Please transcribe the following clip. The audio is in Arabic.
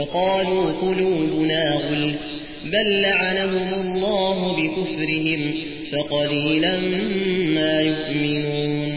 وقالوا قلوبنا غلف بل لعنهم الله بكفرهم فقليلا ما يؤمنون.